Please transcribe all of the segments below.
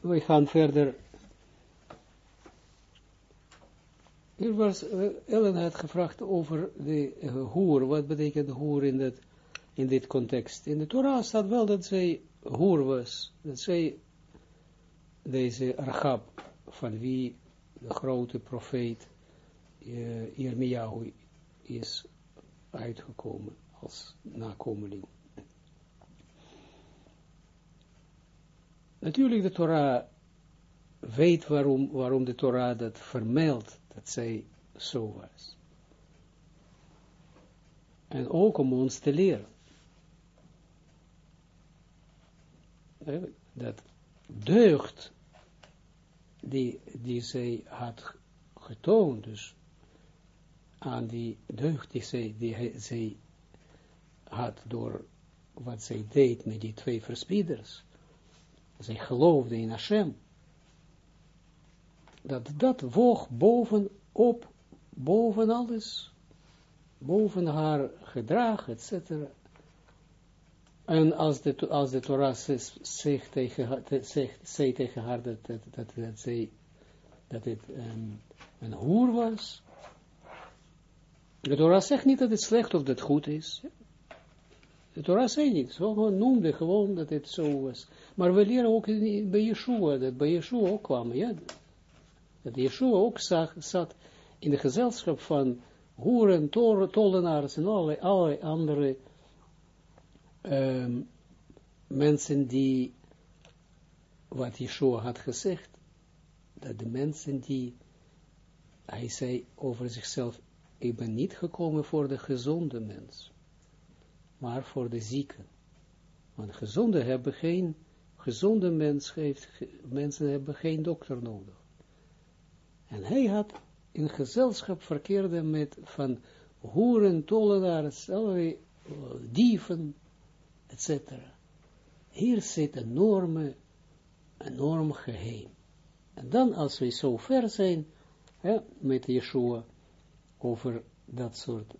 we gaan verder. Er was, Ellen had gevraagd over de uh, hoer, wat betekent hoer in, dat, in dit context. In de Torah staat wel dat zij hoer was, dat zij deze Rachab, van wie de grote profeet uh, is uitgekomen als nakomeling. Natuurlijk de Torah weet waarom, waarom de Torah dat vermeldt, dat zij zo was. En ook om ons te leren. Dat deugd die, die zij had getoond, dus aan die deugd die zij, die zij had door wat zij deed met die twee verspieders, zij geloofde in Hashem, dat dat woog bovenop, boven alles, boven haar gedrag, etc. En als de, als de Torah zegt tegen, haar dat, dat, zij, dat het een, een hoer was, de Torah zegt niet dat het slecht of dat goed is. De Torah zegt niet, zo noemde gewoon dat het zo was. Maar we leren ook bij Yeshua, dat bij Yeshua ook kwam, ja. Dat Yeshua ook zat in de gezelschap van hoeren, tollenaars en allerlei, andere mensen die, wat Yeshua had gezegd, dat de mensen die, hij zei over zichzelf, ik ben niet gekomen voor de gezonde mens, maar voor de zieke. Want gezonde hebben geen, gezonde mens heeft, mensen hebben geen dokter nodig. En hij had in gezelschap verkeerde met van hoeren, tollenaars, allerlei uh, dieven, etc. Hier zit een enorme, enorm geheim. En dan als we zo ver zijn, ja, met Yeshua, over dat soort,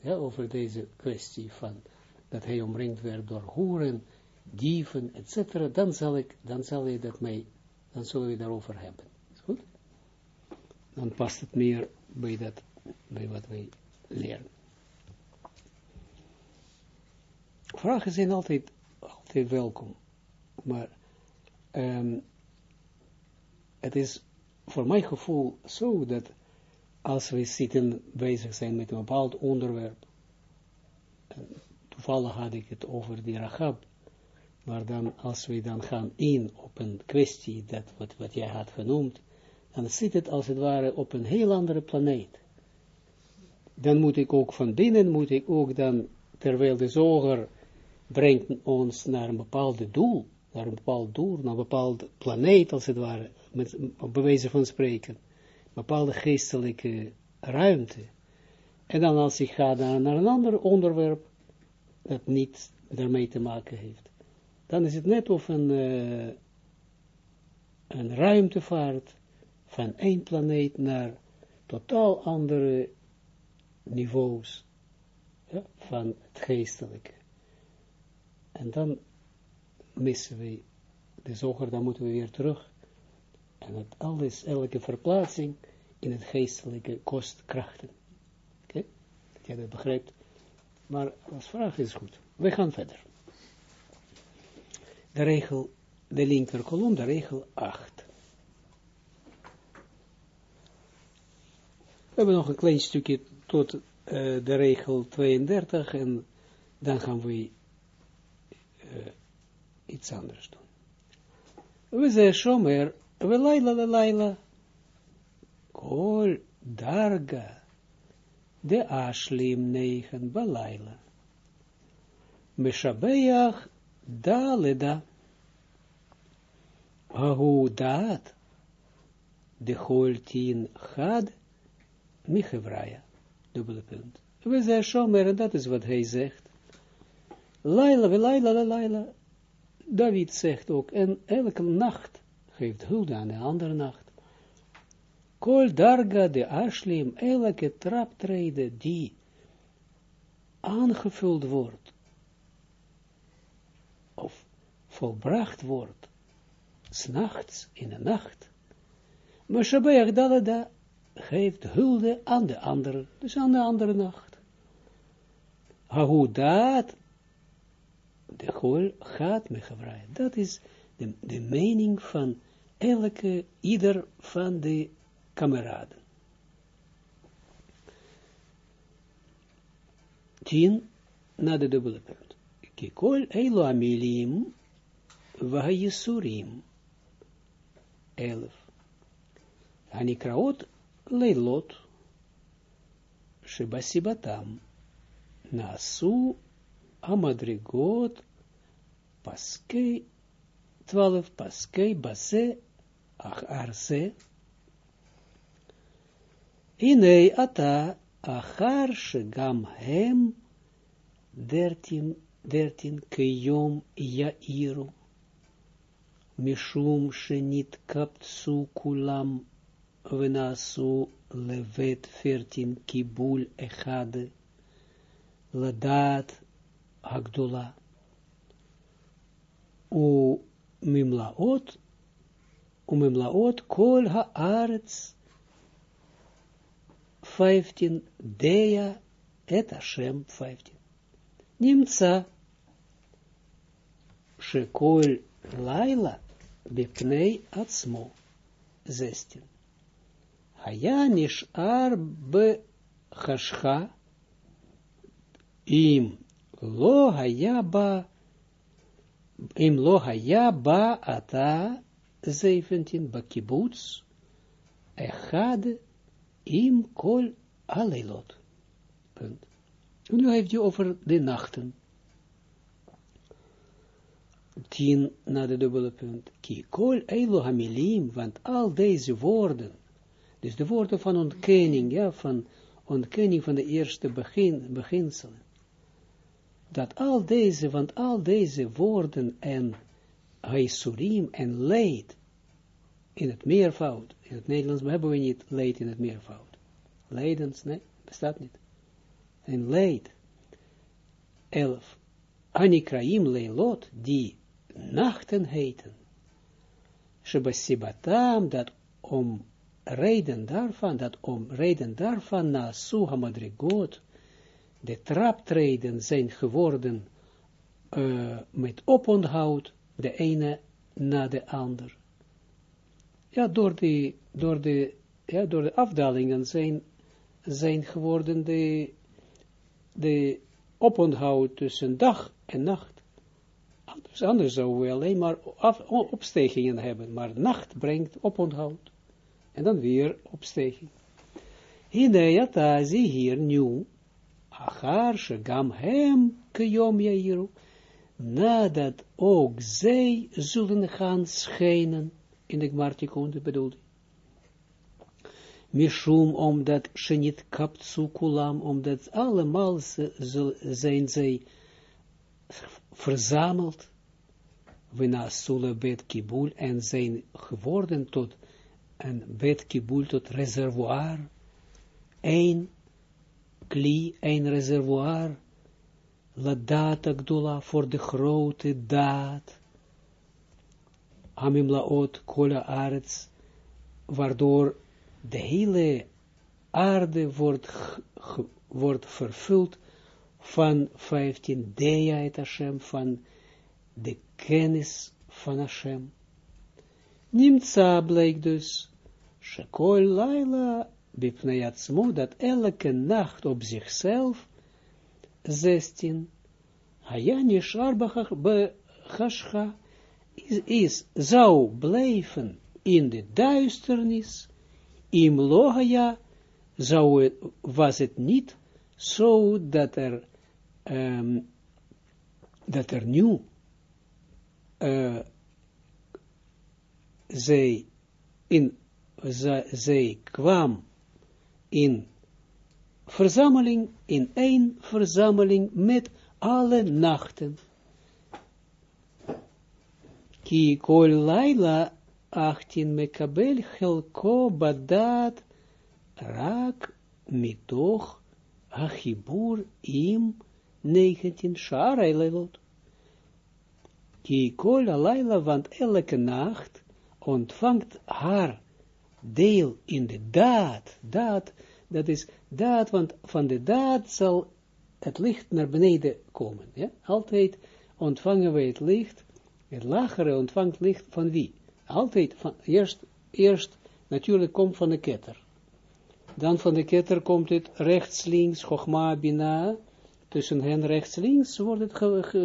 ja, over deze kwestie van, dat hij omringd werd door hoeren, dieven, etc., dan zal ik, dan zal je dat mee, dan zullen we daarover hebben. Is goed? Dan past het meer bij dat, bij wat wij leren. Vragen zijn altijd, altijd welkom, maar um, het is voor mijn gevoel zo dat als we zitten bezig zijn met een bepaald onderwerp, toevallig had ik het over die rachab, maar dan als we dan gaan in op een kwestie, dat wat, wat jij had genoemd, dan zit het als het ware op een heel andere planeet. Dan moet ik ook van binnen, moet ik ook dan, terwijl de zoger brengt ons naar een bepaald doel, naar een bepaald doel, naar een bepaald planeet, als het ware, met, bewezen van spreken, bepaalde geestelijke ruimte. En dan als ik ga naar, naar een ander onderwerp, dat niet daarmee te maken heeft, dan is het net of een, uh, een ruimtevaart van één planeet naar totaal andere niveaus van het geestelijke. En dan missen we de zoger, dan moeten we weer terug. En het alles, elke verplaatsing in het geestelijke kost krachten. Oké? Okay? Dat jij dat begrijpt. Maar als vraag is goed. We gaan verder. De regel, de linker kolom, de regel 8. We hebben nog een klein stukje tot uh, de regel 32 en dan gaan we uh, iets anders doen. We zeggen shomer, we laila la laila, kol darga, de ashlim negen balaila. Meshabeach daleda. Ahu daat, de holtien had, Michevraya, dubbele punt. We zeggen Shomer, dat is wat hij zegt. Laila, we laila, laila. David zegt ook, en elke nacht geeft hulde aan de andere nacht. Kol darga de ashlim, elke traptrede die aangevuld wordt, of volbracht wordt, s'nachts, in de nacht, Meshabeach Dalada geeft hulde aan de andere, dus aan de andere nacht. Hoe dat, de goal gaat me gebruiken. Dat is de, de mening van elke, ieder van de kameraden. Tien, na de dubbele punt. Kikol eilu amilim, vahayisurim. Elf. Anikraot leilot, שבסיבתם נעשו המדרגות פסקי, twaalf פסקי בזה אחר זה, הנה אתה אחר שגם הם דרטין, דרטין כיום יאירו, משום שנתקבצו כולם ונעשו לבית פרטין קיבול אחד לדעת הגדולה. וממלאות, וממלאות כל הארץ 15, דיה את השם 15. נמצא שכל לילה בפני עצמו 16. היה נשאר בחשכה, אם לא היה בה, אם לא היה בה אתה, 17, בקיבוץ, אחד Im kol alelot. Punt. En nu heeft hij over de nachten. Tien na de dubbele punt. Ki kol hamilim, want al deze woorden, dus de woorden van ontkenning, ja, van ontkenning van de eerste begin, beginselen. Dat al deze, want al deze woorden en surim en leed, in het meervoud, in het Nederlands hebben we niet leed in het meervoud. Leidens, nee, bestaat niet. En leed. Elf. Anikraim leilot, die nachten heten. Shebasibatam, dat om reden daarvan, dat om reden daarvan na Suha Madrigot, de traptreden zijn geworden uh, met oponthoud, de ene na de ander. Ja, door de, door de, ja, door de afdalingen zijn, zijn geworden de, de oponthoud tussen dag en nacht. Anders, anders zouden we alleen maar opstegingen hebben, maar nacht brengt oponthoud en dan weer opstijging. Hideyata, zie hier nu, achar shegam hem yairu, nadat ook zij zullen gaan schijnen, in de Gmartikunde bedoelde. Mishum, omdat ze niet kaptsu kulam, omdat allemaal zijn zij verzameld, we na sule bet kibul, en zijn geworden tot een bet kibul tot reservoir, een kli, een reservoir, la data gdola, voor de grote daad, amimlaot kola arts, waardoor de hele aarde wordt, wordt vervuld van 15 Dea et van de kennis van Hashem. Nimtza bleek dus, Shekol Laila bipneyatsmo, dat elke nacht op zichzelf, 16, Hayani Sharbach Bechashcha, is, is, zou blijven in de duisternis, im lohaya, zou het, was het niet zo dat er, um, dat er nu uh, zij, in, zij kwam in verzameling, in één verzameling met alle nachten. Ki kol laila achtin mekabel chelko badat rak mitoch achibur im 19 shara Ki kol laila, want elke nacht ontvangt haar deel in de daad, daad, dat is daad, want van de daad zal het licht naar beneden komen, ja, altijd ontvangen wij het licht, het lagere ontvangt licht van wie? Altijd, van, eerst, eerst natuurlijk komt van de ketter, dan van de ketter komt het rechts, links, chogma, bina, tussen hen rechts, links wordt het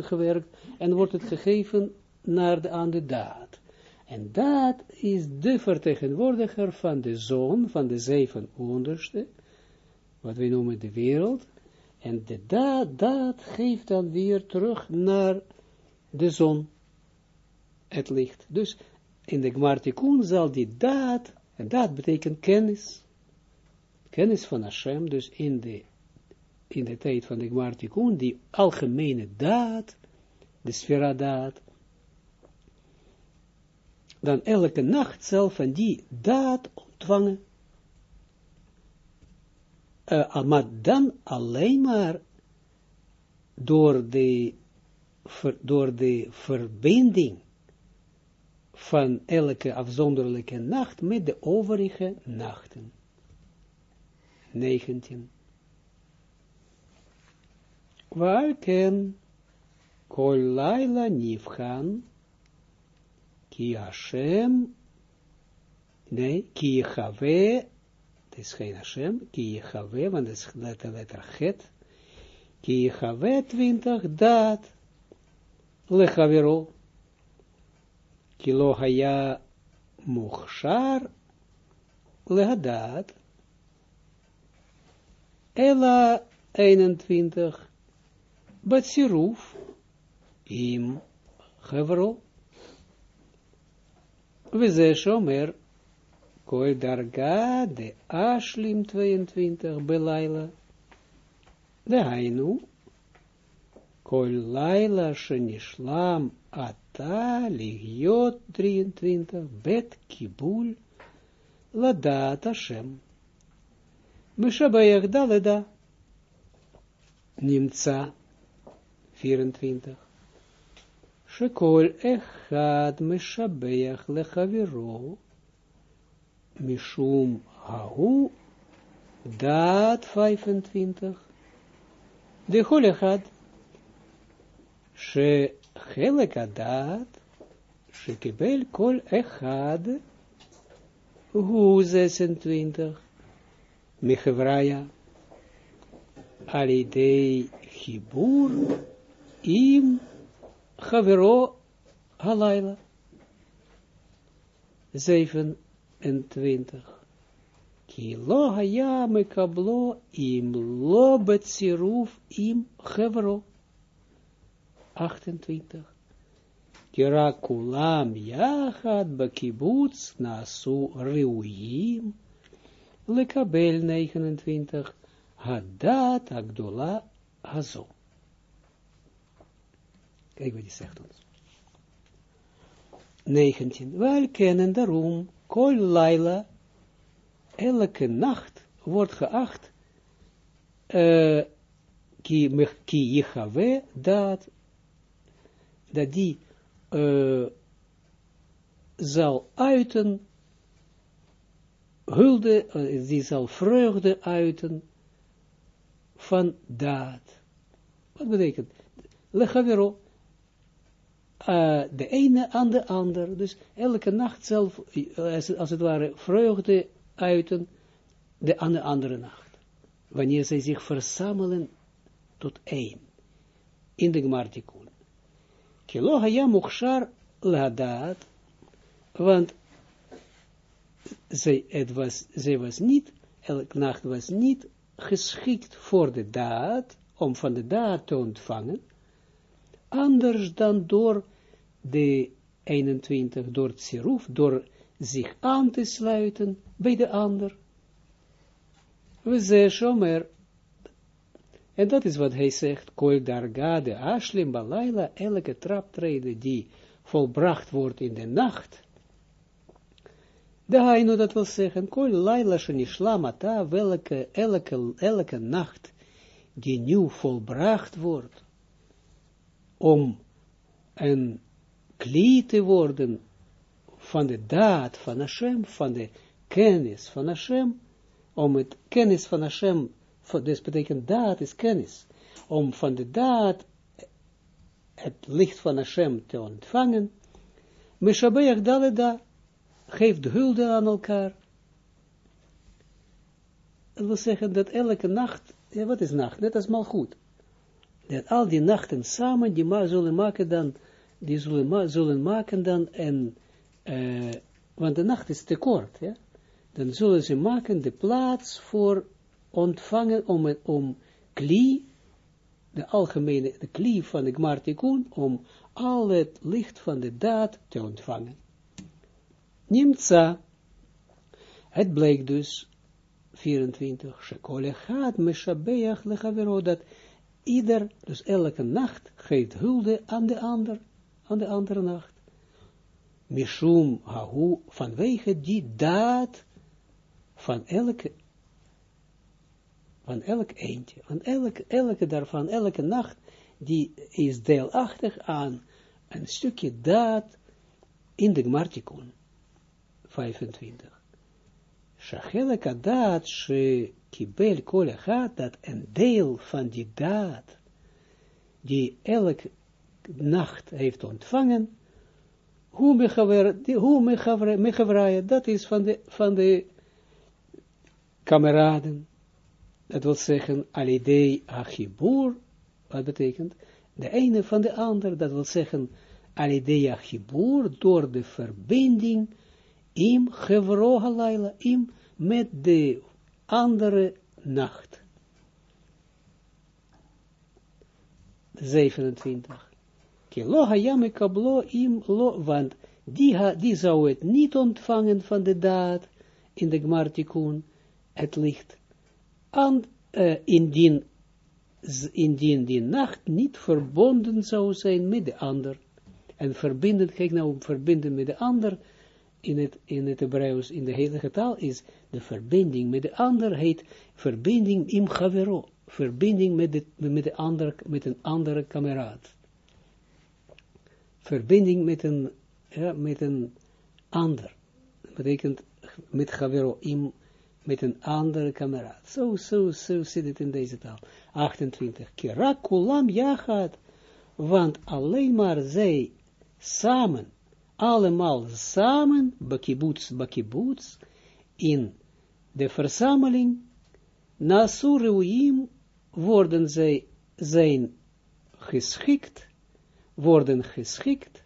gewerkt, en wordt het gegeven naar de, aan de daad. En dat is de vertegenwoordiger van de zon, van de zeven onderste, wat wij noemen de wereld. En de daad, geeft dan weer terug naar de zon, het licht. Dus in de Gmartikun zal die daad, en dat betekent kennis, kennis van Hashem, dus in de, in de tijd van de Gmartikun, die algemene daad, de sfera daad, dan elke nacht zelf van die daad ontvangen. Uh, maar dan alleen maar door de, door de verbinding van elke afzonderlijke nacht met de overige nachten. 19. Waar ken kol laila Ki Hashem, nee, Ki Yehave, het is geen Hashem, Ki want het is letter, letter Het, Ki Yehave twintig, dat, Lechavero, Ki lo haya muchshar, lehadat, Ela 21, Batsiruf, im Gevro, we shomer, kol darga de ashlim 22 belaila, de hainu, kol laila shenishlam ata ligiot 23 bet kibul, ladat Hashem. Mishabayach daleda, nimtza 24. שכל אחד משבח לחברו, משום ההוא דעת 25, דכל אחד שחלק הדעת שקיבל כל אחד הוא 26 מחבריה על ידי חיבור עם Chavero Halayla. 27. Ki lo haya mekablo im lo betziruf im Chavero. 28. Kira kulam yachad bakibutz nasu riuim. Lekabel 29. Hadat agdola hazo. Kijk wat hij zegt ons. 19. Wij kennen daarom, kol laila, elke nacht wordt geacht, uh, ki, ki jichave, dat, dat die uh, zal uiten, hulde, uh, die zal vreugde uiten van daad. Wat betekent? Lechavero, uh, de ene aan de ander. Dus elke nacht als, als het ware, vreugde uiten de, aan de andere nacht. Wanneer zij zich verzamelen tot één. In de Gmartikun. Kilo haya mukshar ladat. Want zij, was, zij was niet, elke nacht was niet geschikt voor de daad, om van de daad te ontvangen, anders dan door de 21, door Tsiruf, door zich aan te sluiten bij de ander. We zeggen Shomer, en dat is wat hij zegt, kol darga de ashlim balayla, elke traptreden die volbracht wordt in de nacht. De haino dat wil zeggen, kol laila shenishlamata, welke, elke, elke nacht die nieuw volbracht wordt, om een klie te worden van de daad van Hashem, van de kennis van Hashem, om het kennis van Hashem, dus betekent daad is kennis, om van de daad het licht van Hashem te ontvangen, Meshabeach Daleda geeft hulde aan elkaar. Dat wil zeggen dat elke nacht, ja, wat is nacht? Net als mal goed. Dat al die nachten samen, die ma zullen maken dan, die zullen, ma zullen maken dan, en, uh, want de nacht is te kort, ja. Dan zullen ze maken de plaats voor ontvangen, om, om kli, de algemene, de kli van de Gmartikun, om al het licht van de daad te ontvangen. Nimtza, het bleek dus, 24, Shekole gaat meshabeach lechavero, dat ieder, dus elke nacht, geeft hulde aan de ander, aan de andere nacht. Mishum hahu, vanwege die daad van elke van elk eentje, van elke, elke daarvan, elke nacht, die is deelachtig aan een stukje daad in de Gmartikun. 25. Shacheleka daad, she kibel kol gaat dat een deel van die daad, die elke nacht heeft ontvangen, hoe mechavraya, dat is van de, van de kameraden, dat wil zeggen, alidei achibur, wat betekent, de ene van de ander, dat wil zeggen, alidei achibur, door de verbinding, im gevro halayla, im met de andere nacht. 27. Kilo hayame kablo im lo, want die, die zou het niet ontvangen van de daad in de Gmartikun, het licht aan, uh, indien, indien die nacht niet verbonden zou zijn met de ander. En verbinden, kijk nou, verbinden met de ander, in het, in het Hebreeuws, in de heilige taal, is de verbinding met de ander, heet verbinding im chavero, verbinding met, de, met, de ander, met een andere kameraad. Verbinding met een, ja, met een ander, dat betekent met chavero, im met een andere kameraad. Zo, zo, zo zit het in deze taal. 28. Kirakulam jachat, want alleen maar zij samen, allemaal samen, bakibuts, bakibuts, in de verzameling, Nasureuim worden zij zijn geschikt, worden geschikt,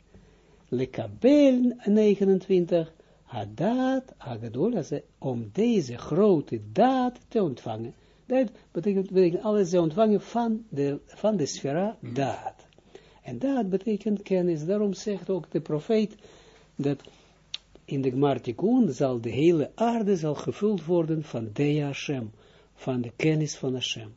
lekabel 29, Hadat, Agadol, om deze grote daad te ontvangen. Dat betekent, betekent alles ze ontvangen van de, van de sfera daad. En daad betekent kennis. Daarom zegt ook de profeet dat in de Gmartikun zal de hele aarde zal gevuld worden van Deya Hashem, van de kennis van Hashem.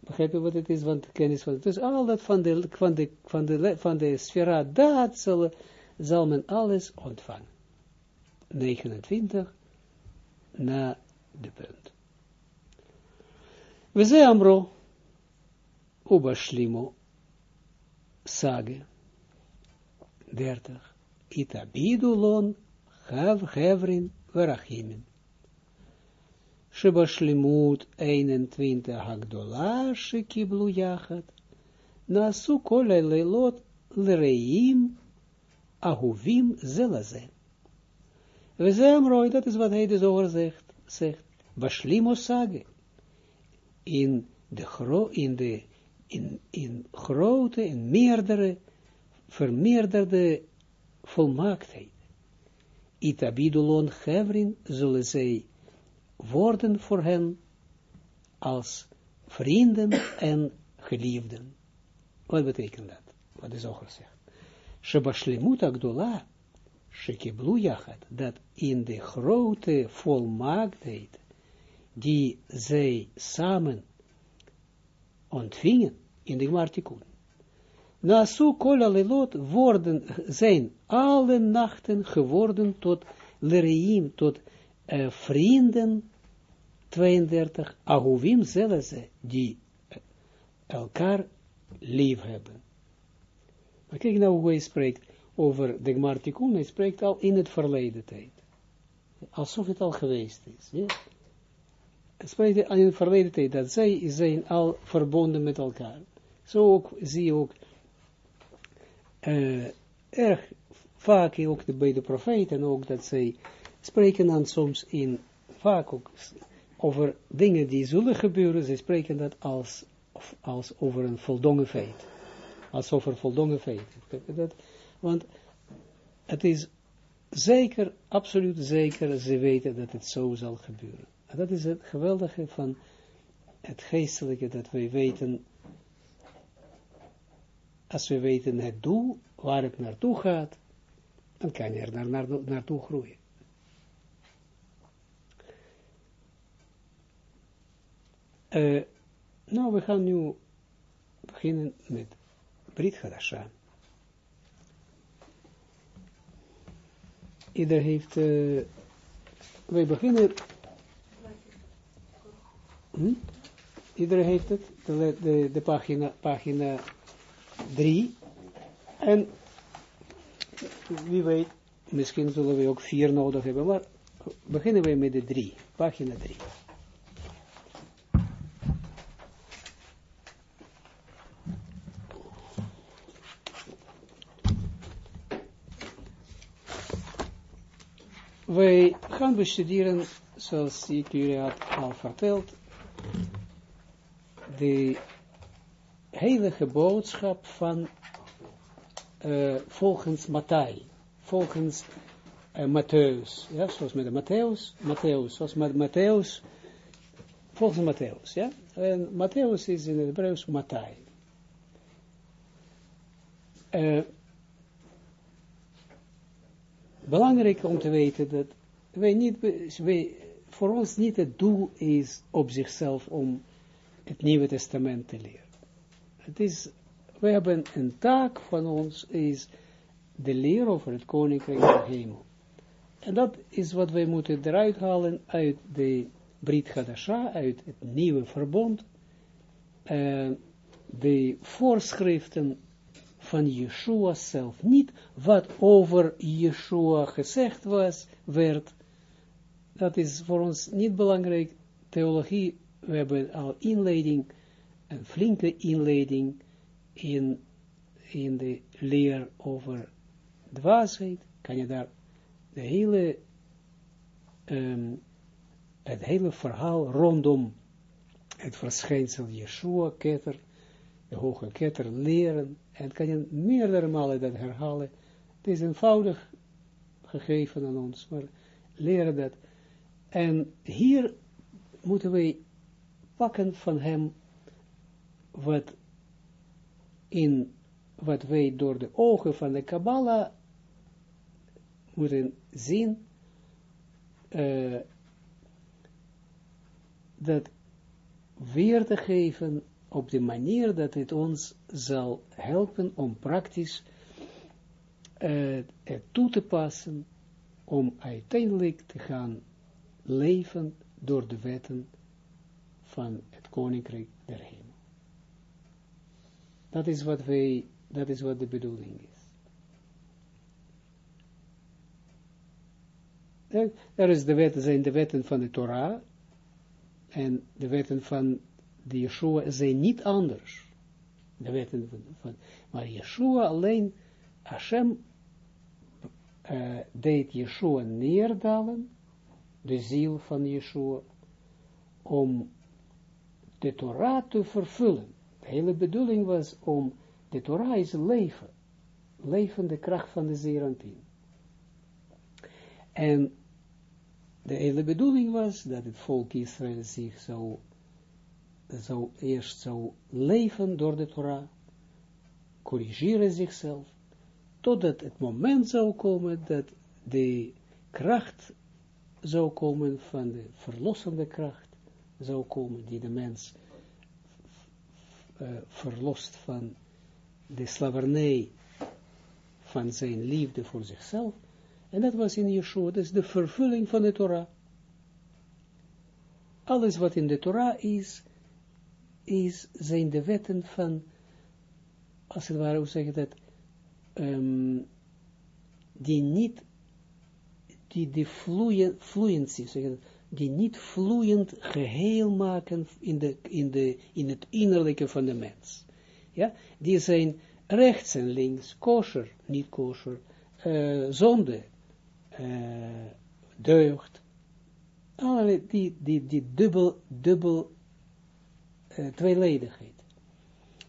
Begrijp je wat het is, van de kennis van Dus al dat van de, van de, van de, van de sfera daad zal, zal men alles ontvangen. 29 na de punt. We zijn amro, uba shlimo, sage, 30, ita bidulon, hav hevrin, verachimin. Shebashlimut 21 hagdola shekiblu yachat, nasu kol leilot lereim ahuvim zelazem. We zijn dat is wat hij dus over zegt, zegt, sage, in de, gro in de, in, in grote en meerdere, vermeerderde volmaaktheid. Itabidulon Hevrin zullen zij worden voor hen als vrienden en geliefden. Wat betekent dat? Wat is? Shebashlimut Agdola Shekiblu dat in de grote volmaaktheid, die zij samen ontvingen, in de Gmartikun. Nasu kol alelot worden, zijn alle nachten geworden tot lereim, tot vrienden, 32, ahuvim zelze, die elkaar lief hebben. Maar kijk nou hoe hij spreekt, over de Gmartikun, hij spreekt al in het verleden tijd. Alsof het al geweest is. Ja? Hij spreekt in het verleden tijd, dat zij zijn al verbonden met elkaar. Zo ook, zie je ook, uh, erg vaak ook bij de profeten ook, dat zij spreken dan soms in, vaak ook over dingen die zullen gebeuren, ze spreken dat als, als over een voldongen feit. Als over voldongen feit. Dat, want het is zeker, absoluut zeker, ze weten dat het zo zal gebeuren. En dat is het geweldige van het geestelijke, dat wij weten, als we weten het doel, waar het naartoe gaat, dan kan je er naar, naar, naartoe groeien. Uh, nou, we gaan nu beginnen met Brit Hadasha. Ieder heeft, uh, wij beginnen, hm? ieder heeft het, de, de, de pagina, pagina 3, en wie weet, misschien zullen we ook vier nodig hebben, maar beginnen we met de 3, pagina 3. Wij gaan bestuderen, zoals ik jullie had al verteld, de heilige boodschap van uh, volgens Matthäus, volgens uh, Matthäus, ja, zoals met de Matthäus, Matthäus, zoals met Matthäus, volgens Matthäus, ja, en Matthäus is in het Hebreeuws Matthai. Uh, belangrijk om te weten dat wij niet, wij, voor ons niet het doel is op zichzelf om het Nieuwe Testament te leren. Het is, we hebben een taak van ons, is de leer over het Koninkrijk der Hemel. En dat is wat wij moeten eruit halen uit de Brit Hadasha, uit het nieuwe verbond, uh, de voorschriften van Yeshua zelf. Niet wat over Yeshua gezegd was, werd. Dat is voor ons niet belangrijk. Theologie, we hebben al inleiding, een flinke inleiding in, in de leer over dwaasheid. Kan je daar de hele, um, het hele verhaal rondom het verschijnsel Yeshua, Keter, de hoge ketter leren, en kan je meerdere malen dat herhalen. Het is eenvoudig gegeven aan ons, maar leren dat. En hier moeten wij pakken van hem wat in wat wij door de ogen van de Kabbalah moeten zien, uh, dat weer te geven op de manier dat het ons zal helpen om praktisch het toe te passen, om uiteindelijk te gaan leven door de wetten van het Koninkrijk der Hemel. Dat is wat wij, dat is wat de bedoeling is. Er is de zijn de wetten van de Torah en de wetten van de Yeshua zijn niet anders. De wetten van, maar Yeshua alleen, Hashem uh, deed Yeshua neerdalen, de ziel van Yeshua, om de Torah te vervullen. De hele bedoeling was om, de Torah is leven, levende kracht van de Zerantin. En de hele bedoeling was dat het volk Israël zich zou zou eerst zou leven door de Torah, corrigeren zichzelf, totdat het moment zou komen dat de kracht zou komen van de verlossende kracht, zou komen die de mens uh, verlost van de slavernij van zijn liefde voor zichzelf. En dat was in Yeshua, dat is de vervulling van de Torah. Alles wat in de Torah is, is, zijn de wetten van, als het ware, hoe zeg dat, um, die niet, die de zeggen, die niet vloeiend geheel maken in, de, in, de, in het innerlijke van de mens. Ja, die zijn rechts en links, kosher, niet kosher, uh, zonde, uh, deugd, allerlei, die, die, die dubbel, dubbel uh, tweeledigheid.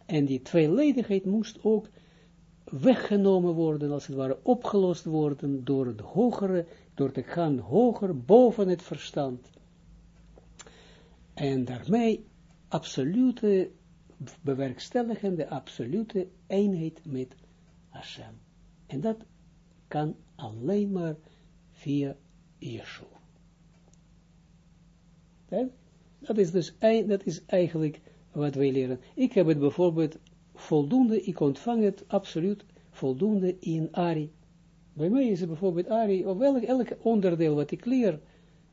En die tweeledigheid moest ook weggenomen worden, als het ware opgelost worden door het hogere, door te gaan hoger boven het verstand. En daarmee absolute bewerkstelligende, absolute eenheid met Hashem. En dat kan alleen maar via Yeshua. Dat is dus dat is eigenlijk wat wij leren. Ik heb het bijvoorbeeld voldoende, ik ontvang het absoluut voldoende in Ari. Bij mij is het bijvoorbeeld Ari, of elk, elk onderdeel wat ik leer,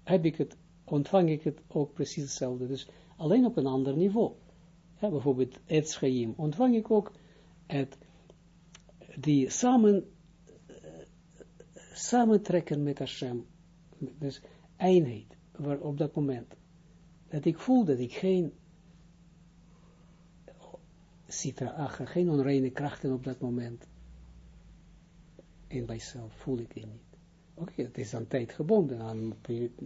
heb ik het, ontvang ik het ook precies hetzelfde. Dus alleen op een ander niveau. Bijvoorbeeld het schaim, ontvang ik ook het, die samen, uh, samentrekken met Hashem. Dus eenheid, waar op dat moment. Dat ik voel dat ik geen citra achter, geen onreine krachten op dat moment in mijzelf, voel ik die niet. Oké, het is aan tijd gebonden, aan,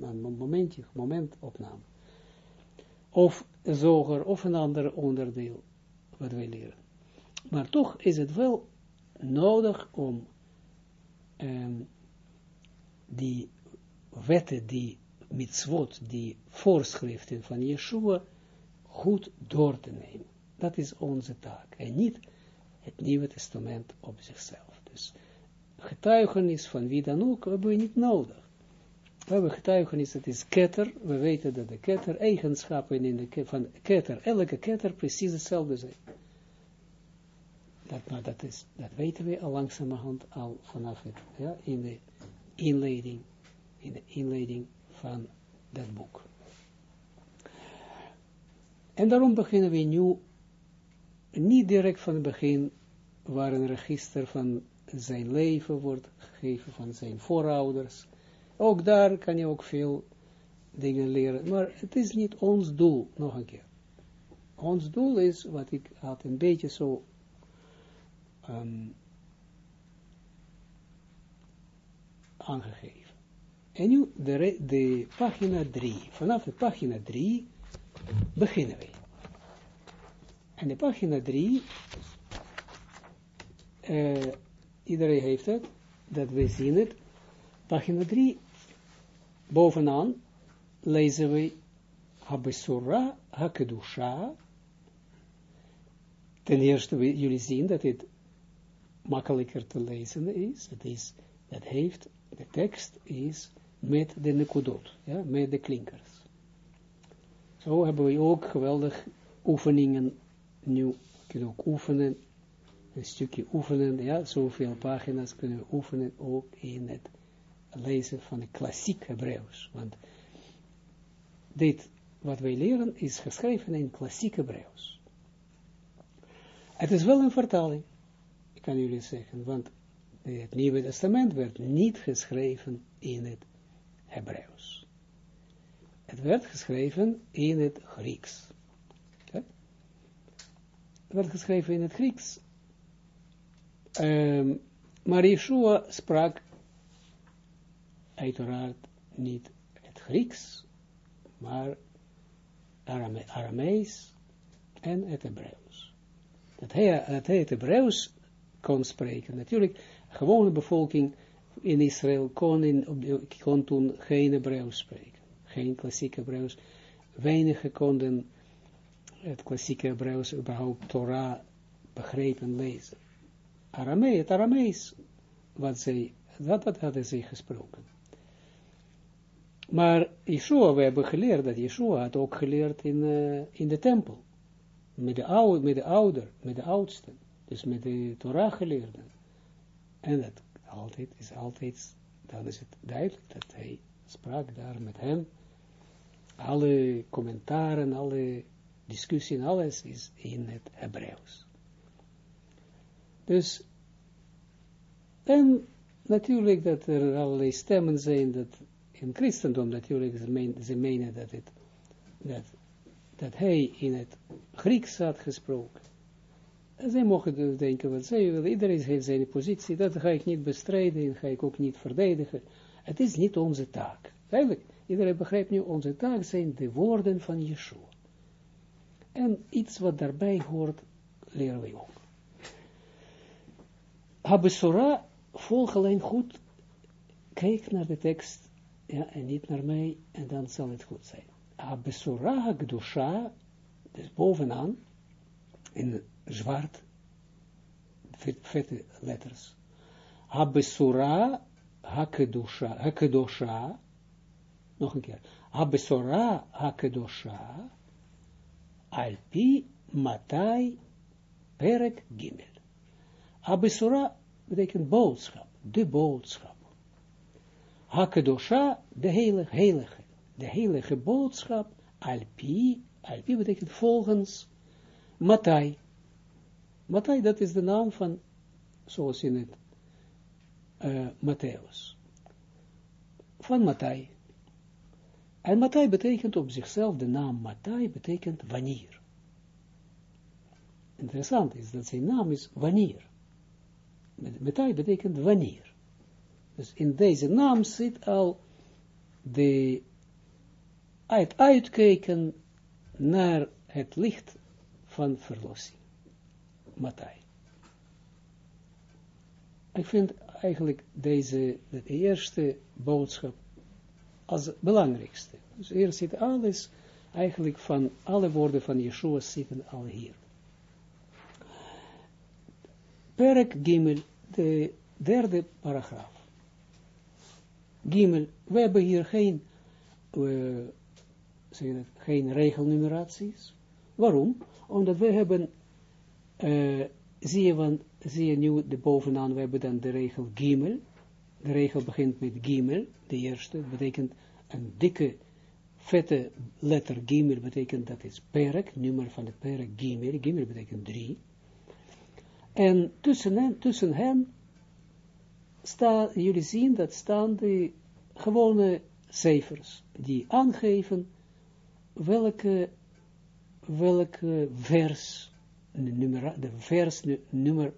aan momentje, momentopname. Of zoger, of een ander onderdeel, wat wij leren. Maar toch is het wel nodig om um, die wetten, die mitzvot, die voorschriften van Yeshua, goed door te nemen. Dat is onze taak. En niet het Nieuwe Testament op zichzelf. Dus getuigenis van wie dan ook hebben we niet nodig. We hebben getuigenis, dat is ketter. We weten dat de ketter eigenschappen in de van ketter, elke ketter precies hetzelfde zijn. Dat, dat, is, dat weten we al langzamerhand al vanaf het, ja, in de inleiding, in de inleiding van dat boek. En daarom beginnen we nu niet direct van het begin waar een register van zijn leven wordt gegeven, van zijn voorouders. Ook daar kan je ook veel dingen leren, maar het is niet ons doel, nog een keer. Ons doel is, wat ik had een beetje zo um, aangegeven. En nu de, de pagina 3. Vanaf de pagina 3 beginnen we. En de pagina 3, uh, iedereen heeft het, dat we zien het. Pagina 3, bovenaan lezen we Habesura Hakedusha. Ten eerste, jullie zien dat het makkelijker te lezen is. Het is, dat heeft, de tekst is met de nekudot, ja, met de klinkers. Zo hebben we ook geweldig oefeningen nu kunnen ook oefenen, een stukje oefenen, ja, zoveel pagina's kunnen we oefenen ook in het lezen van het klassiek Hebreeuws. Want dit, wat wij leren, is geschreven in klassiek Hebreeuws. Het is wel een vertaling, ik kan jullie zeggen, want het Nieuwe Testament werd niet geschreven in het Hebreeuws. Het werd geschreven in het Grieks werd geschreven in het Grieks. Um, maar sprak uiteraard niet het Grieks, maar Arame Aramees en het Hebreeuws. Dat hij, dat hij het Hebreeuws kon spreken. Natuurlijk, gewone bevolking in Israël kon, in, kon toen geen Hebreeuws spreken. Geen klassiek Hebreeuws. Weinigen konden het klassieke Hebreeuws überhaupt Torah begrepen lezen. Aramees, het Aramees, wat zij, dat, dat hadden zij gesproken. Maar Yeshua, we hebben geleerd dat Yeshua had ook geleerd in, uh, in de tempel. Met de, oude, met de ouder, met de oudste. Dus met de Torah geleerden. En dat altijd is altijd, dan is het duidelijk dat hij sprak daar met hem. Alle commentaren, alle discussie en alles is in het Hebreeuws. Dus, en natuurlijk dat er allerlei stemmen zijn, dat in christendom natuurlijk, ze, meen, ze menen dat, het, dat, dat hij in het Grieks had gesproken. En zij mogen dus denken wat zij willen, iedereen heeft zijn positie, dat ga ik niet bestrijden, en ga ik ook niet verdedigen. Het is niet onze taak. Eigenlijk, iedereen begrijpt nu, onze taak zijn de woorden van Yeshua. En iets wat daarbij hoort, leren we ook. Habesora, volg alleen goed, kijk naar de tekst, ja, en niet naar mij, en dan zal het goed zijn. Habesora Hagdusha, dus bovenaan, in zwart, vette letters. Habesura hakedosha, hakedosha, nog een keer. Habesura hakedosha, alpi matai perek gimel. Habesura betekent boodschap, de boodschap. Hakedosha, de heilige, heilige, de heilige boodschap, alpi, alpi betekent volgens, matai, Matthai, dat is de naam van, zoals in het uh, Matthäus. Van Matthai. En Matthai betekent op zichzelf, de naam Matthai betekent wanneer. Interessant is dat zijn naam is wanneer. Matthai betekent wanneer. Dus in deze naam zit al de uit uitkijken naar het licht van verlossing. Matthai. Ik vind eigenlijk deze, de eerste boodschap als belangrijkste. Dus hier zit alles, eigenlijk van alle woorden van Yeshua zitten al hier. Perk Gimel, de derde paragraaf. Gimel, we hebben hier geen, uh, geen regelnumeraties. Waarom? Omdat we hebben uh, zie, je, want, zie je nu de bovenaan, we hebben dan de regel gimel. De regel begint met gimel, de eerste, betekent een dikke, vette letter gimel, betekent dat is perk, nummer van de perk gimel, gimel betekent drie. En tussen hen, tussen hen staan, jullie zien dat staan de gewone cijfers, die aangeven welke, vers nummer, de vers nummer,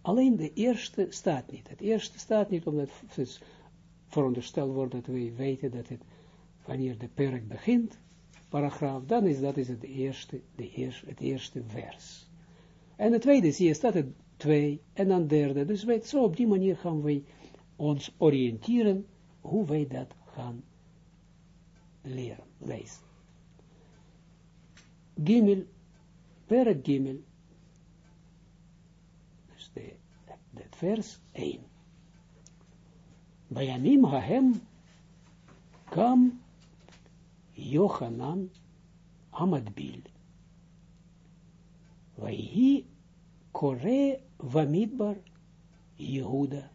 alleen de eerste staat niet. Het eerste staat niet, omdat het verondersteld wordt dat we weten dat het, wanneer de perk begint, paragraaf, dan is dat is het eerste, de eerste, het eerste vers. En het tweede, zie je, staat het twee, en dan derde. Dus weet, zo op die manier gaan wij ons oriënteren, hoe wij dat gaan leren, lezen. Gimel Perek Gimel. Dus de, het vers 1. Bayamim Hahem kam Yochanan Amadbil. Kore Vamidbar Yehuda.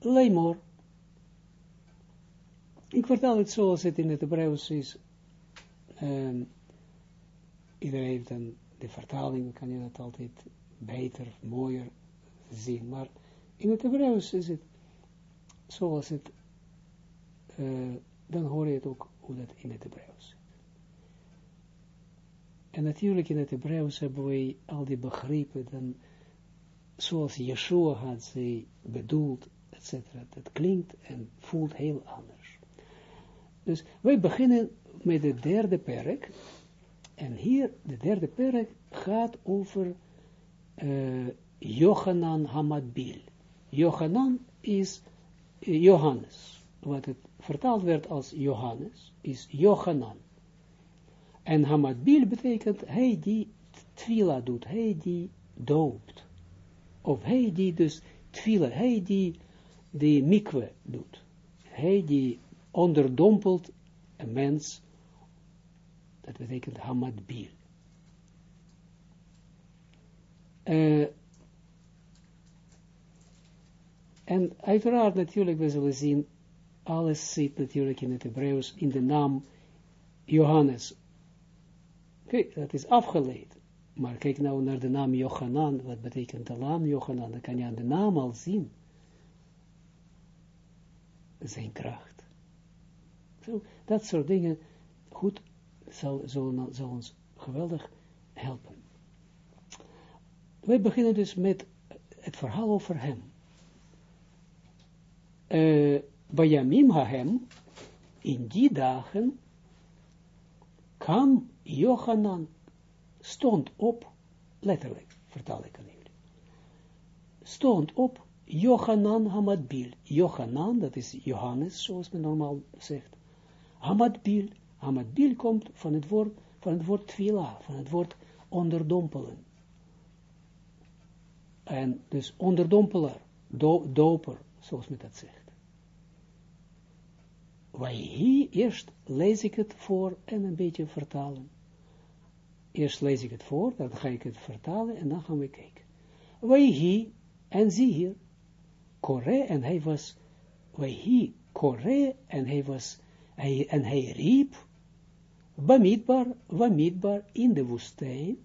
Leimor. Ik vertel het zoals het in het Hebreeuws is. Iedereen heeft dan de vertaling, kan je dat altijd beter, mooier zien. Maar in het Hebreeuws is het zoals het, dan hoor je het ook hoe dat in het Hebreeuws. En natuurlijk in het Hebreeuws hebben wij al die begrippen, dan, zoals Yeshua had ze bedoeld, etc. Dat klinkt en voelt heel anders. Dus wij beginnen met de derde perk, en hier, de derde perk, gaat over uh, Johanan Hamadbil. Johanan is uh, Johannes. Wat het vertaald werd als Johannes, is Johanan. En Hamadbil betekent hij die twila doet, hij die doopt. Of hij die dus twila, hij die de mikwe doet. Hij die onderdompelt een mens dat betekent Hamad Bil. Uh, en uiteraard natuurlijk, we zullen zien, alles zit natuurlijk in het Hebreeuws in de naam Johannes. Kijk, dat is afgeleid. Maar kijk nou naar de naam Johanan, wat betekent de naam Johanan, dan kan je aan de naam al zien zijn kracht. Zo, dat soort dingen, goed, zal, zal, ons geweldig helpen. We beginnen dus met het verhaal over hem. Uh, Bayamim Hahem, in die dagen, kwam Johanan, stond op, letterlijk, vertaal ik aan jullie, stond op Johanan Hamadbil. Johanan, dat is Johannes, zoals men normaal zegt. Hamadbil, Hamadbil komt van het woord, van het woord tvila, van het woord onderdompelen. En dus onderdompeler, do, doper, zoals men dat zegt. Wij eerst lees ik het voor en een beetje vertalen. Eerst lees ik het voor, dan ga ik het vertalen en dan gaan we kijken. Wij en zie hier, Kore en hij was, wij Kore en hij was, hij, en hij riep, Bamidbar, Bamidbar in de woestijn,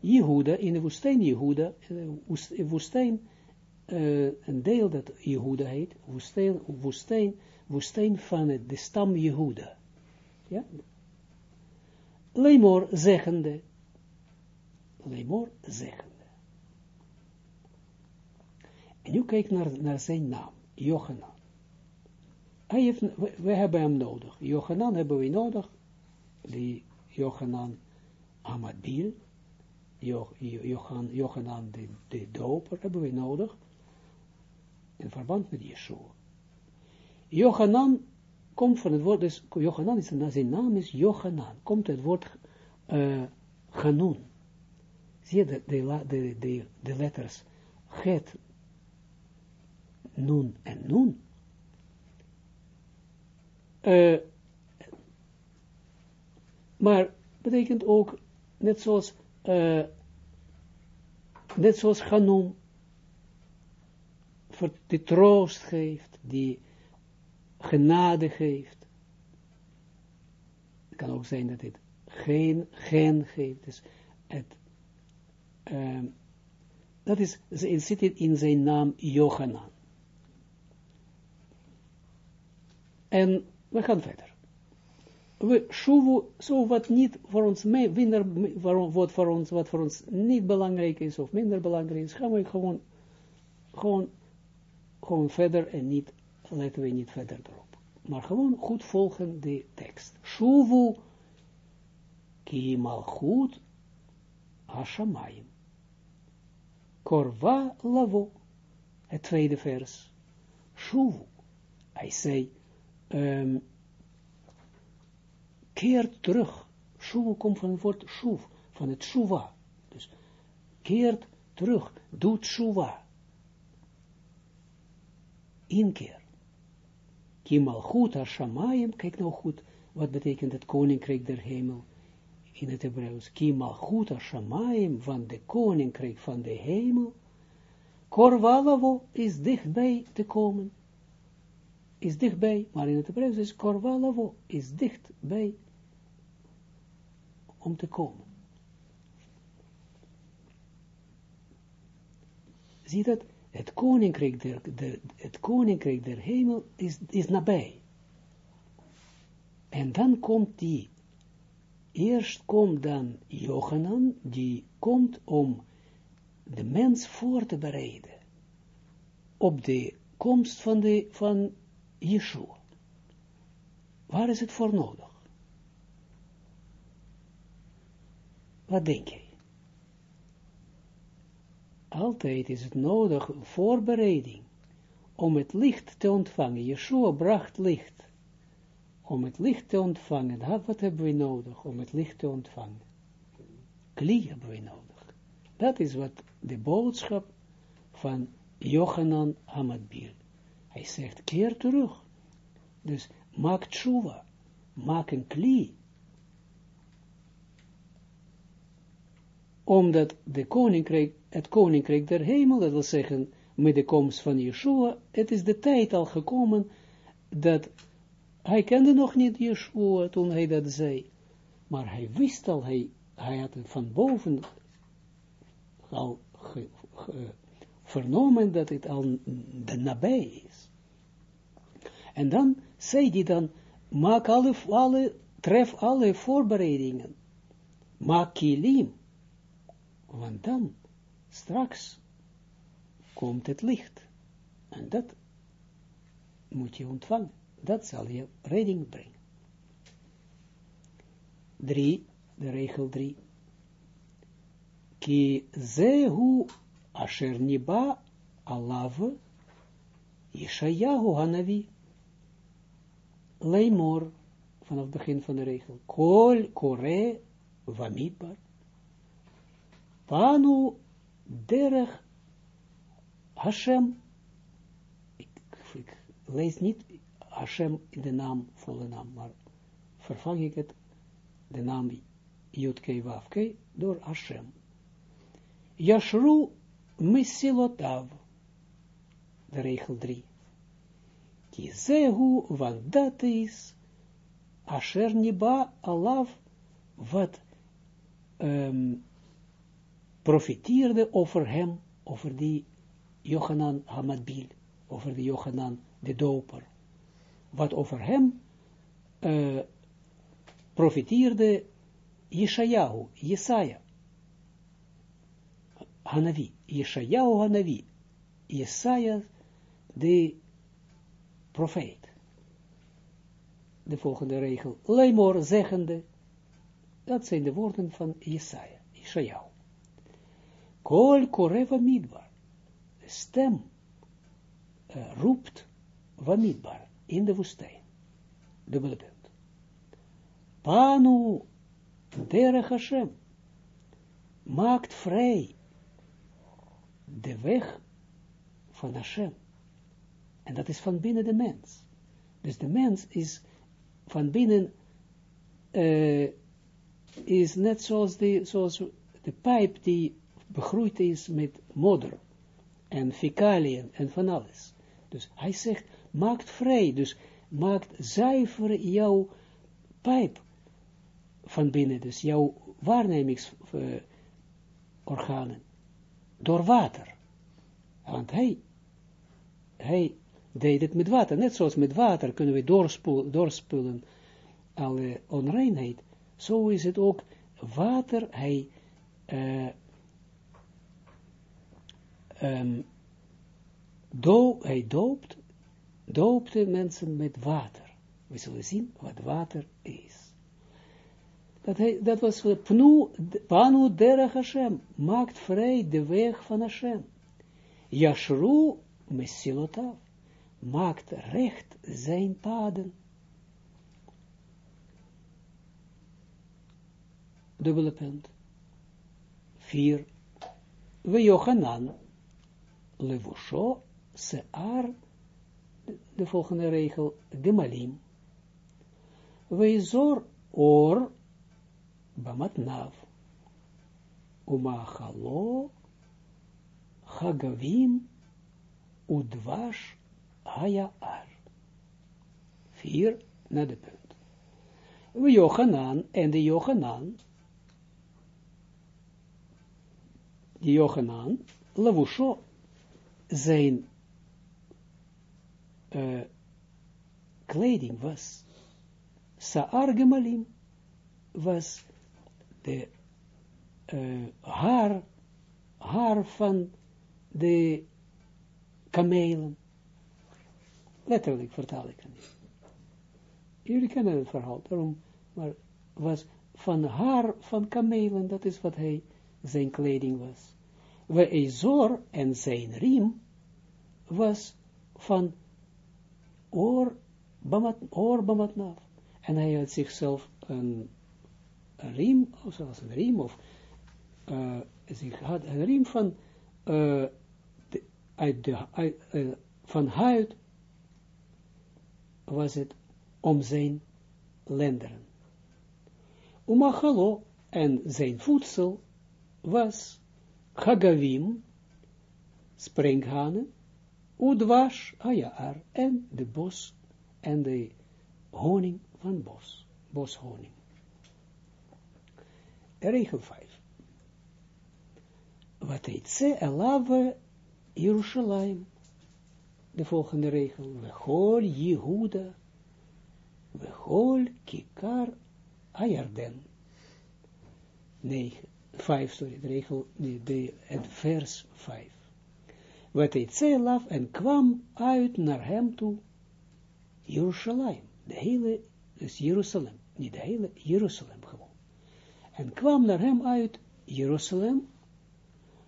Jehuda, in de woestijn Jehuda, uh, woestijn, uh, een deel dat Jehuda heet, woestijn, woestijn, woestijn van het, de stam Jehuda. Ja? Lemor zeggende, Lemor zeggende. En nu kijk naar, zijn naam, Johanan. Hij heeft, we, hebben hem nodig. Johanan hebben we nodig. Die Johanan Amadbil, Johanan de, de doper hebben we nodig. In verband met Yeshua. Johanan komt van het woord, dus Johanan is, zijn naam is Johanan, komt het woord uh, Hanun. Zie je de, de, de, letters Het, Nun en Nun? Uh, maar betekent ook, net zoals, uh, net zoals Hanun, die troost geeft, die genade geeft. Het kan ook zijn dat het geen gen geeft. Dus het, um, dat is, zit in zijn naam Johanan. En we gaan verder. We schuwen zo wat niet voor ons, minder, wat voor ons, wat voor ons niet belangrijk is, of minder belangrijk is, gaan we gewoon, gewoon, gewoon verder en niet letten we niet verder erop. Maar gewoon goed volgen de tekst. Shuvu ki malchut hashamayim. Korva lavo. Het tweede vers. Shuvu. Hij zei, um, keert terug. Shuvu komt van het woord shuv, van het shuva. Dus keert terug, doet shuva. Inkeer. Kimal goed Hashamayim, kijk nou goed, wat betekent het koninkrijk der hemel in het Hebreeuws. Kimal goed Hashamayim, van de koninkrijk van de hemel. Korvalavo is dichtbij te komen. Is dichtbij, maar in het Hebreeuws is Korvalavo, is dichtbij om te komen. Zie dat? Het koninkrijk der, de, het koninkrijk der hemel is, is nabij. En dan komt die, eerst komt dan Johanan, die komt om de mens voor te bereiden op de komst van, de, van Yeshua. Waar is het voor nodig? Wat denk je? Altijd is het nodig voorbereiding om het licht te ontvangen. Yeshua bracht licht. Om het licht te ontvangen, wat hebben we nodig om het licht te ontvangen? Klie hebben we nodig. Dat is wat de boodschap van Johanan Hamadbil. Hij zegt, keer terug. Dus maak tshuva, maak een klie. Omdat de koninkrijk het koninkrijk der hemel, dat wil zeggen, met de komst van Yeshua, het is de tijd al gekomen, dat hij kende nog niet Yeshua toen hij dat zei, maar hij wist al, hij, hij had het van boven al vernomen dat het al de nabij is. En dan zei die dan, maak alle, alle, tref alle voorbereidingen. Maak kilim. Want dan, straks, komt het licht. En dat moet je ontvangen. Dat zal je redding brengen. Drie, de regel drie. Ki zehu asher niba alav Yeshayahu Hanavi. Leimor, vanaf het begin van de regel. Kol kore vamidbar. Panu derech Hashem. Ik, lees niet Hashem in de naam, volle naam, maar vervang ik het, de naam Yudke Wafke, door Hashem. Yashru Mesilotav, de regel 3. Kizehu, want dat is Asher Niba Alav, wat profiteerde over hem, over die Johanan Hamadbil, over de Johanan de doper wat over hem uh, profiteerde Yeshayahu, Jesaja, Hanavi, Yeshayahu Hanavi, Jesaja, de profeet. De volgende regel, Leimor zeggende, dat zijn de woorden van Jesaja, Yeshayahu. Kol koreva midbar, de stem uh, roept midbar in de woestijn. Dubbele punt. Panu derech Hashem maakt de weg van Hashem. En dat is van binnen de mens. Dus de mens is van binnen, uh, is net zoals de, zoals de pijp die begroeid is met modder en fecaliën en van alles. Dus hij zegt, maakt vrij, dus maakt zuiver jouw pijp van binnen, dus jouw waarnemingsorganen, door water. Want hij, hij deed het met water, net zoals met water kunnen we doorspoelen, doorspoelen alle onreinheid, zo is het ook water, hij uh, um, do, hij doopt doopte mensen met water. We zullen zien wat water is. Dat, hij, dat was Pnu, Panu derech Hashem, maakt vrij de weg van Hashem. Yashru mesilotav, maakt recht zijn paden. Dubbele punt. Vier. We Yochanan, levusho, sear, de volgende regel, de malim. Weizor or bamatnav. Umachalo hagavim udvash hayaar. Vier, naar de punt. We Jochanan en de Jochanan, die Jochanan, Lavusho, zijn uh, kleding was, Saar Gemalim was de uh, haar, haar van de kamelen. Letterlijk vertaal ik het. Jullie kennen het verhaal, daarom, maar was van haar van kamelen, dat is wat hij, zijn kleding was. We Ezor en zijn riem was van oor, bamat, bamatnaf. En hij had zichzelf een, een riem, of zoals een riem, of uh, zich had een riem van, uh, de, uit de, uit, uh, van huid was het om zijn lenderen. Umachalo en zijn voedsel was Chagavim, springhanen, Udwash Ayaar en de bos en de honing van bos, boshoning. Regel 5. Wat heet ze elave Jerusalem? de volgende regel, Wechol Yehuda, Wechol Kikar Ayarden. 9, 5, sorry, de regel, de, de, het vers 5. Wat hij zelf en kwam uit naar hem toe, Jeruzalem, de hele, dus Jeruzalem, niet de hele, Jeruzalem gewoon. En kwam naar hem uit Jeruzalem,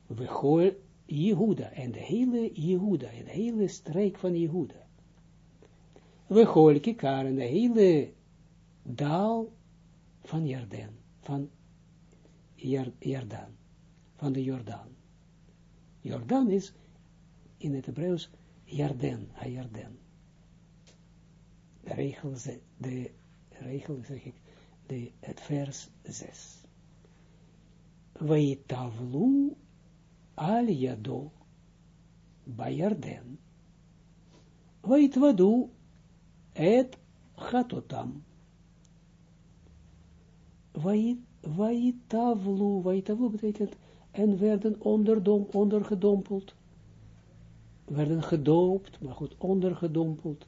we Jehuda, en de hele Jehuda, en de hele streek van Jehuda. We gooien kikar, de hele daal van Jordaan, van Jordaan, van de Jordaan. Jordaan is in het Hebreeuws Jarden, Jarden. De regel, de regel zeg ik, de, het vers 6. Weitavlu al yado bayarden. Weitvadu et chatotam. Weitavlu, weitavlu betekent en werden onderdom, ondergedompeld werden gedoopt, maar goed, ondergedompeld.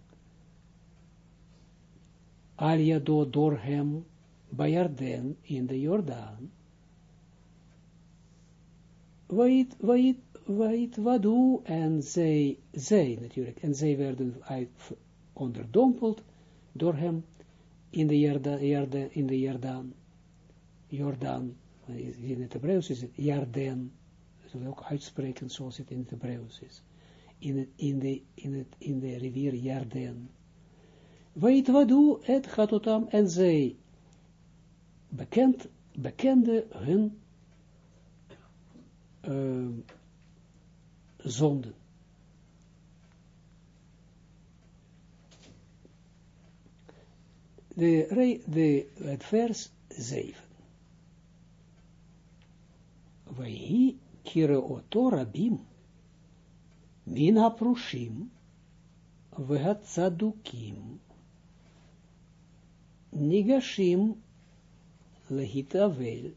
Alia door, hem, bij Jarden in de Jordaan. Weet, weet, weet wat u, en zij, zij natuurlijk, en zij werden uit, onderdompeld door hem in de Jordaan, in de Jordaan, Jordaan, in het Hebreeuws is het Jarden, dat we ook uitspreken zoals het in het Hebreeuws is in, in, de, in, het, in de rivier Jarden. Weet wat doe het Gatotam en zij bekend, bekende hun uh, zonden. De, de, het vers 7. Wij kire oto rabim min ha-prushim v'ha-tzadukim nigashim lehitavel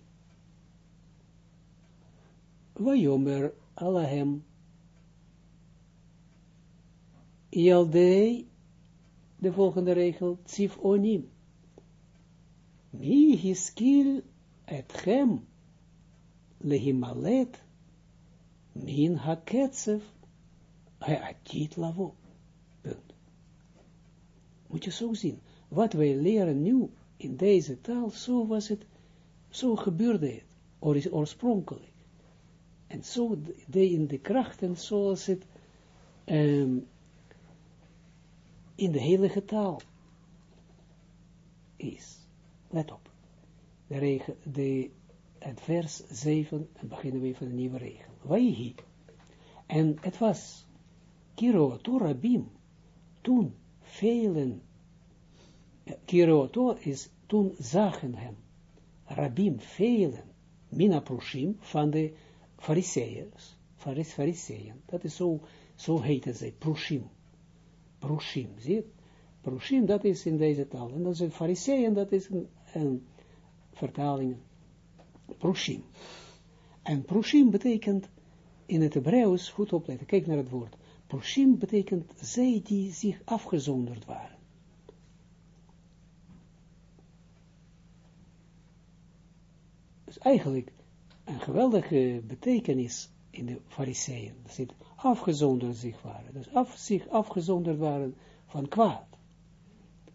vayomer alahem Yaldei, de volgende regel, tzif onim. Mi hiskil et chem lehimalet min haketsef Ha'atit lavo. Punt. Moet je zo zien. Wat wij leren nu in deze taal, zo was het, zo gebeurde het, oorspronkelijk. En zo de, in de krachten zoals het um, in de heilige taal is. Let op. De regel, de, het vers 7, en beginnen we van een nieuwe regel. Waihi. En het was Kiroto Rabim, toen velen, Kiroto is, toen zagen hem, Rabim velen, Mina Prushim, van de Fariseërs, Fariseeën, dat is zo, zo heten ze, Prushim, Prushim, zie je? Prushim, dat is in deze taal, en dat is een Fariseeën, dat is een, een vertaling, Prushim. En Prushim betekent in het Hebreeuws, goed opletten, kijk naar het woord, Prushim betekent zij die zich afgezonderd waren. Dus eigenlijk een geweldige betekenis in de fariseeën. Dat ze afgezonderd zich waren. Dus af, zich afgezonderd waren van kwaad.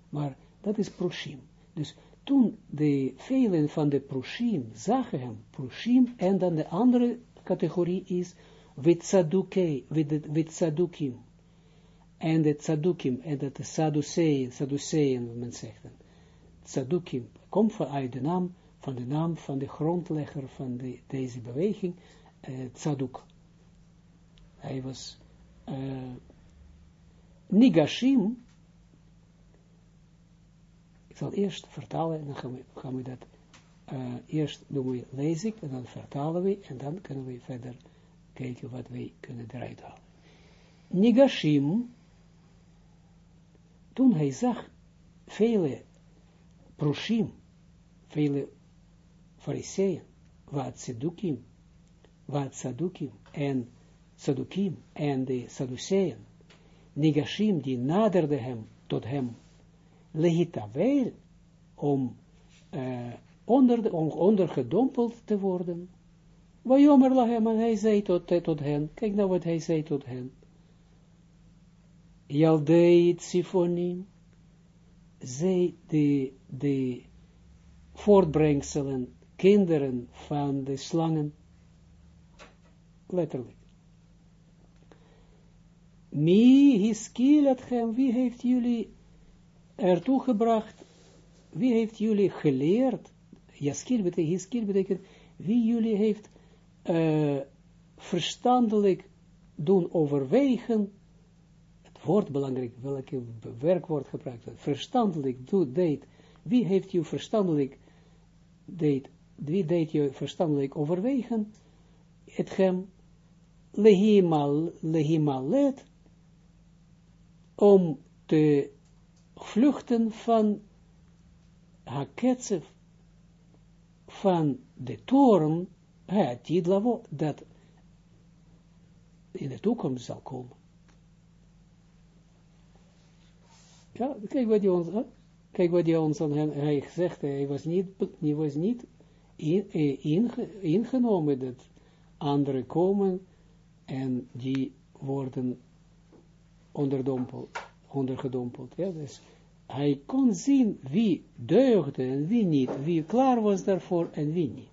Maar dat is Prushim. Dus toen de velen van de Prushim zagen hem, Prushim, en dan de andere categorie is wit tzadukim, en de tzadukim, en dat de Sadduceeën, Sadduceeën, men zegt dan, tzadukim, komt de naam, van de naam van de grondlegger van de, deze beweging, tzaduk. Hij was uh, Nigashim, ik zal eerst vertalen, en dan gaan we, we dat, uh, eerst doen we, lees en dan vertalen we, en dan kunnen we verder kijken wat wij kunnen eruit halen. Nigashim, toen hij zag vele proshim, vele fariseeën, wat sedukim, wat sadukim en sadukim en de Sadduceeën, Nigashim, die naderde hem, tot hem, legitavel, om uh, onder, de, ondergedompeld te worden. Wajomer lahem, en hij zei tot, tot hen, kijk nou wat hij zei tot hen. Jaldei Sifonim, zij de, de voortbrengselen, kinderen van de slangen, letterlijk. Mi hiskilat hem, wie heeft jullie ertoe gebracht, wie heeft jullie geleerd, jaskil betekent, hiskil betekent, wie jullie heeft uh, verstandelijk doen overwegen, het woord belangrijk, welke werkwoord gebruikt wordt, verstandelijk doet, deed, wie heeft je verstandelijk deed, wie deed je verstandelijk overwegen, het hem lehimal, lehimalet, om te vluchten van haketsef, van de toren, tidlavo, dat in de toekomst zal komen. Kijk wat hij ons, hè? kijk wat hij ons aan hij gezegd, hij was niet, hij was niet in, eh, in, ingenomen dat anderen komen en die worden onderdompeld, ondergedompeld. Ja, dus hij kon zien wie deugde en wie niet, wie klaar was daarvoor en wie niet.